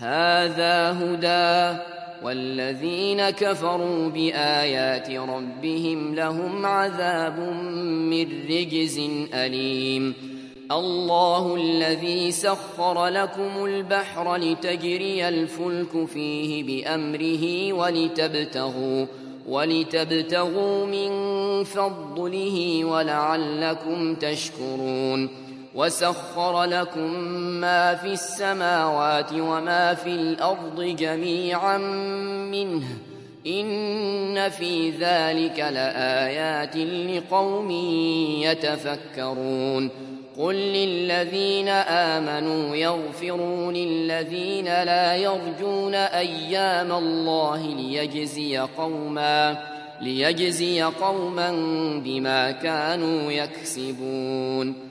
هذا هدى والذين كفروا بآيات ربهم لهم عذاب من رجز أليم. الله الذي سخر لكم البحر لتجري الفلك فيه بأمره ولتبتغوا ولتبتغوا من فضله ولعلكم تشكرون. وسخر لكم ما في السماوات وما في الأرض جميعا منه إن في ذلك لآيات لقوم يتفكرون قل للذين آمنوا يغفروا للذين لا يرجون أيام الله ليجزي قوما ليجزي قوما بما كانوا يكسبون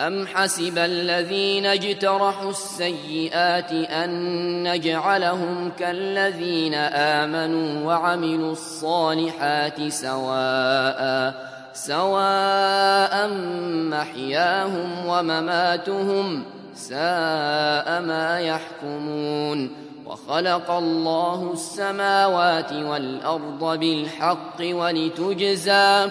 أم حسب الذين اجترحوا السيئات أن نجعلهم كالذين آمنوا وعملوا الصالحات سواء سواء محياهم ومماتهم ساء ما يحكمون وخلق الله السماوات والأرض بالحق ولتجزى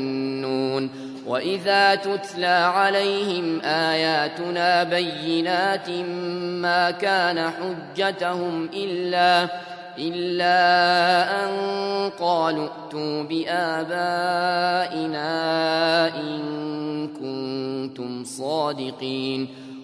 وإذا تتلى عليهم آياتنا بينات ما كان حجتهم إلا إلا أن قالوا ائتوا بآبائنا إن كنتم صادقين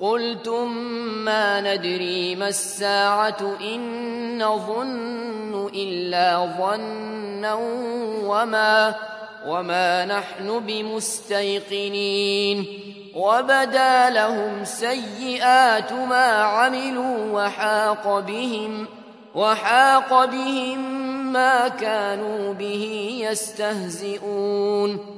قلتم ما ندري ما الساعة إن نظن إلا ظنا وما وما نحن بمستيقنين وبدا لهم سيئات ما عملوا وحاق بهم وحاق بهم ما كانوا به يستهزئون